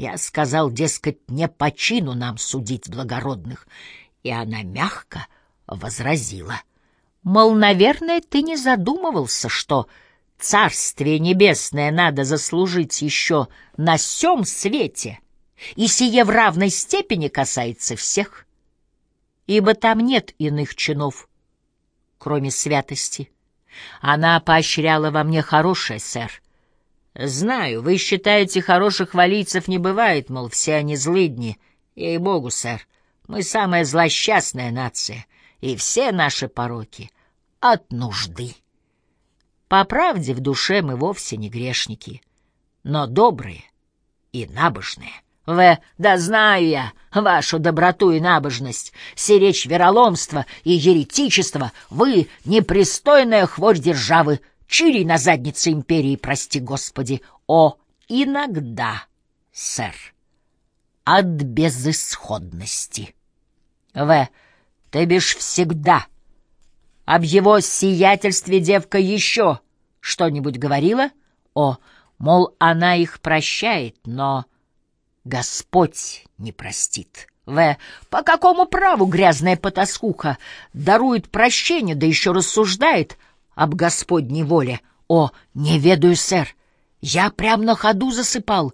Я сказал, дескать, не по чину нам судить благородных, и она мягко возразила. Мол, наверное, ты не задумывался, что Царствие Небесное надо заслужить еще на сём свете, и сие в равной степени касается всех, ибо там нет иных чинов, кроме святости. Она поощряла во мне хорошее, сэр. Знаю, вы считаете, хороших валийцев не бывает, мол, все они злыдни. Ей-богу, сэр, мы самая злосчастная нация, и все наши пороки от нужды. По правде, в душе мы вовсе не грешники, но добрые и набожные. В, да знаю я вашу доброту и набожность, сиречь вероломство и еретичество, вы — непристойная хворь державы, чирий на заднице империи, прости господи. О, иногда, сэр, от безысходности. В, ты бишь всегда об его сиятельстве девка еще что-нибудь говорила? О, мол, она их прощает, но Господь не простит. В. По какому праву грязная потаскуха дарует прощение, да еще рассуждает об Господней воле? О, не ведаю, сэр. Я прям на ходу засыпал,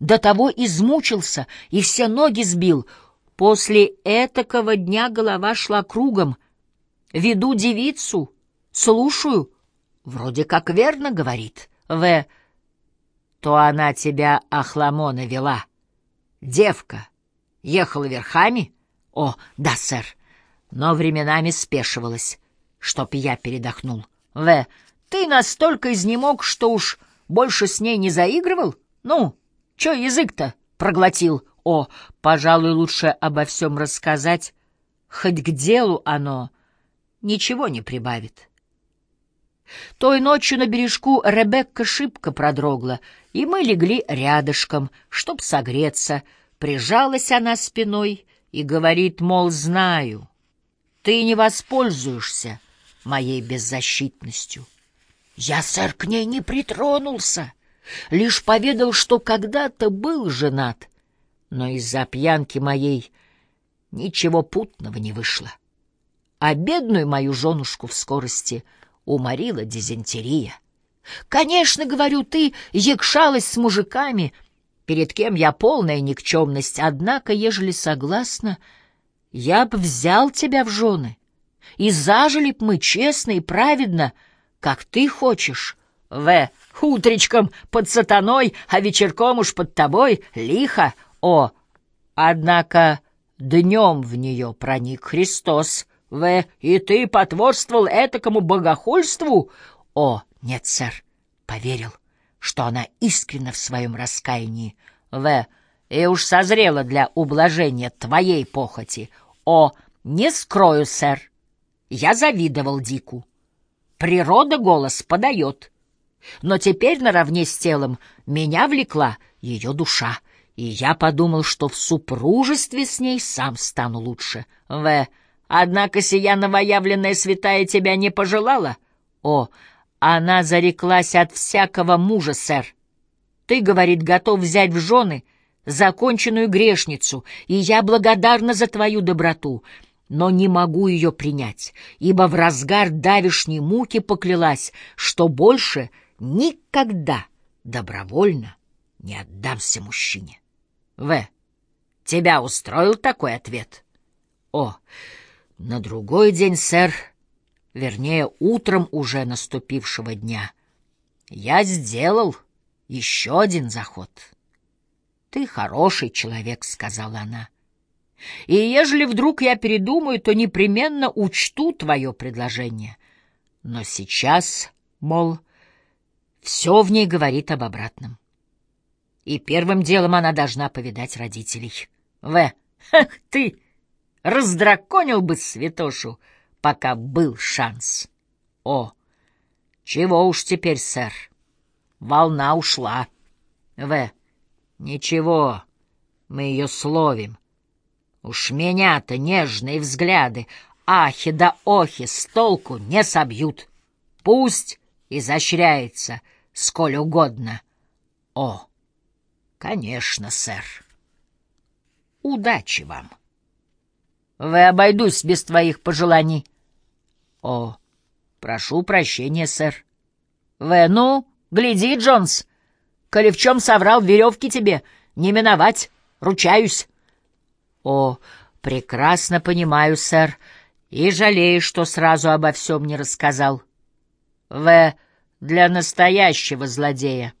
до того измучился и все ноги сбил. После этакого дня голова шла кругом. Веду девицу, слушаю, вроде как верно говорит. В. То она тебя Ахламона вела. Девка ехала верхами? О, да, сэр. Но временами спешивалась, чтоб я передохнул. В. Ты настолько изнемог, что уж больше с ней не заигрывал? Ну, чё язык-то проглотил? О, пожалуй, лучше обо всем рассказать. Хоть к делу оно ничего не прибавит. Той ночью на бережку Ребекка шибко продрогла, и мы легли рядышком, чтоб согреться. Прижалась она спиной и говорит, мол, знаю, ты не воспользуешься моей беззащитностью. Я, сэр, к ней не притронулся, лишь поведал, что когда-то был женат, но из-за пьянки моей ничего путного не вышло. А бедную мою женушку в скорости — уморила дизентерия. Конечно, говорю, ты якшалась с мужиками, перед кем я полная никчемность, однако, ежели согласна, я б взял тебя в жены, и зажили б мы честно и праведно, как ты хочешь. В. Утречком под сатаной, а вечерком уж под тобой лихо. О. Однако днем в нее проник Христос — в. И ты потворствовал этакому богохульству? О, нет, сэр, поверил, что она искренна в своем раскаянии. В. И уж созрела для ублажения твоей похоти. О, не скрою, сэр, я завидовал Дику. Природа голос подает. Но теперь наравне с телом меня влекла ее душа, и я подумал, что в супружестве с ней сам стану лучше. В. Однако сия новоявленная святая тебя не пожелала? О, она зареклась от всякого мужа, сэр. Ты, говорит, готов взять в жены законченную грешницу, и я благодарна за твою доброту, но не могу ее принять, ибо в разгар давишней муки поклялась, что больше никогда добровольно не отдамся мужчине. В. Тебя устроил такой ответ? О, на другой день, сэр, вернее, утром уже наступившего дня, я сделал еще один заход. «Ты хороший человек», — сказала она. «И ежели вдруг я передумаю, то непременно учту твое предложение. Но сейчас, мол, все в ней говорит об обратном. И первым делом она должна повидать родителей. В. Ах ты! раздраконил бы святошу, пока был шанс. О, чего уж теперь, сэр, волна ушла. В, ничего, мы ее словим. Уж меня-то нежные взгляды, ахи да охи, с толку не собьют. Пусть изощряется, сколь угодно. О, Конечно, сэр. Удачи вам. Вы обойдусь без твоих пожеланий. О, прошу прощения, сэр. Вы, ну, гляди, Джонс, коли в чем соврал, веревки тебе не миновать, ручаюсь. О, прекрасно понимаю, сэр, и жалею, что сразу обо всем не рассказал. В для настоящего злодея.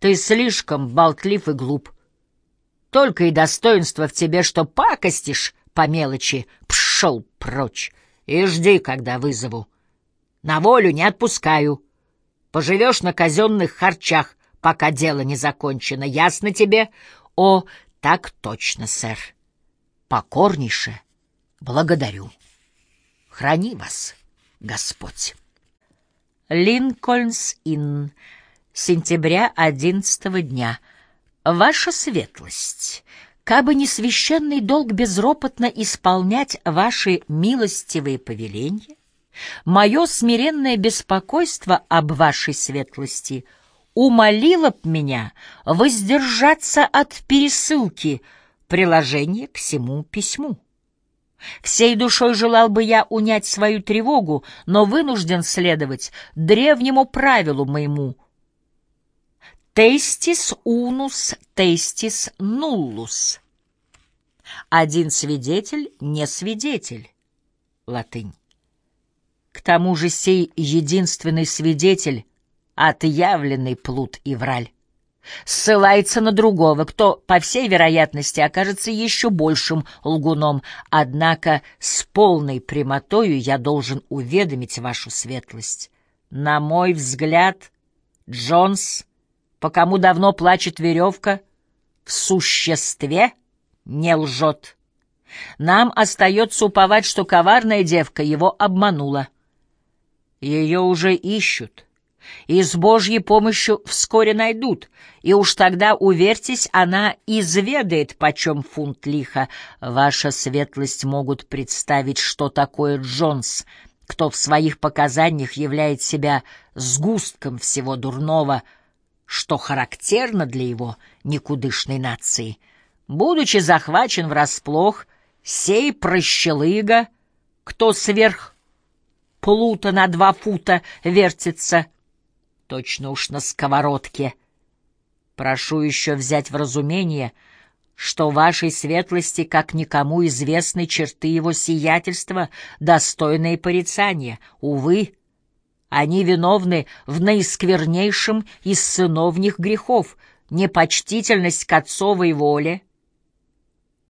Ты слишком болтлив и глуп. Только и достоинство в тебе, что пакостишь по мелочи. Пшел прочь и жди, когда вызову. На волю не отпускаю. Поживешь на казенных харчах, пока дело не закончено. Ясно тебе? О, так точно, сэр. Покорнейше благодарю. Храни вас, Господь. Линкольнс-Инн, сентября одиннадцатого дня. Ваша светлость, кабы не священный долг безропотно исполнять ваши милостивые повеления, мое смиренное беспокойство об вашей светлости умолило б меня воздержаться от пересылки приложения к всему письму. Всей душой желал бы я унять свою тревогу, но вынужден следовать древнему правилу моему. «Тестис унус, тестис нуллус». Один свидетель не свидетель. Латынь. К тому же сей единственный свидетель — отъявленный плут и враль ссылается на другого, кто, по всей вероятности, окажется еще большим лгуном, однако с полной прямотою я должен уведомить вашу светлость. На мой взгляд, Джонс, по кому давно плачет веревка, в существе не лжет. Нам остается уповать, что коварная девка его обманула. Ее уже ищут и с Божьей помощью вскоре найдут, и уж тогда, уверьтесь, она изведает, почем фунт лиха. Ваша светлость могут представить, что такое Джонс, кто в своих показаниях являет себя сгустком всего дурного, что характерно для его никудышной нации. Будучи захвачен врасплох, сей прощелыга, кто сверх плута на два фута вертится — точно уж на сковородке. Прошу еще взять в разумение, что вашей светлости, как никому известны черты его сиятельства, достойные порицания. Увы, они виновны в наисквернейшем из сыновних грехов — непочтительность к отцовой воле —